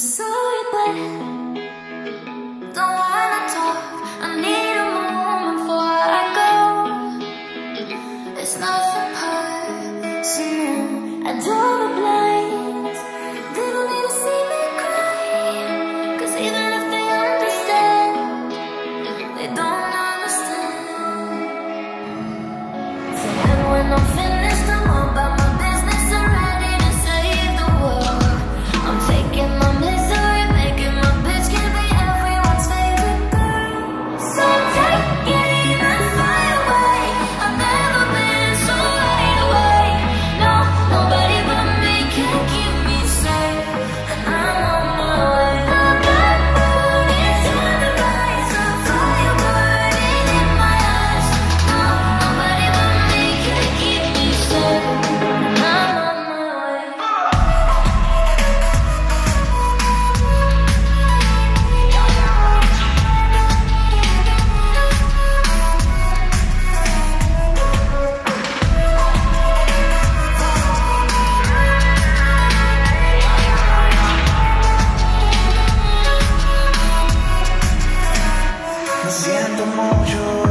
sorry, but don't siento mucho.